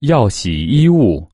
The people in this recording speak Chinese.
要洗衣物。